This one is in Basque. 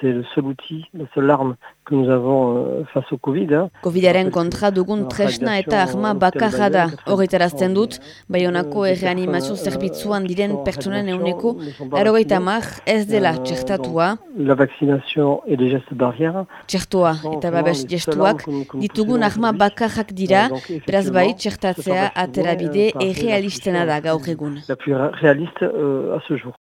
c'est le seul outil, la seule arme que nous avons euh, face au Covid. Hein. Covidaren kontra dugun tresna eta arma bakarra da. Horretarazten dut, euh, Baionako erreanimazio euh, zerbitzuan diren pertsonen euneko erogeita mar ez dela txertatua. La vaccination et les gestes barrières. Txertoa eta babes gestuak ditugun arma bakarrak dira, beraz bai txertatzea aterabide errealistena da gaur egun. La plus réaliste à ce jour.